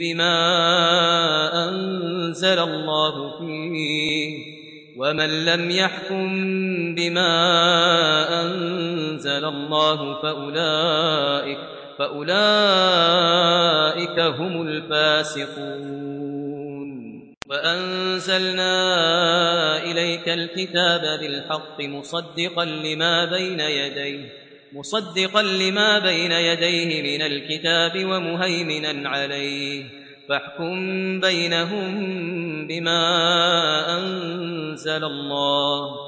بما أنزل الله فيه ومن لم يحكم بما أنزل الله فأولئك فأولئك هم الفاسقون. وأنزلنا إليك الكتاب بالحق مصدقا لما بين يديه مصدقا لما بين يديه من الكتاب ومهيمنا عليه. فاحكم بينهم بما أنزل الله.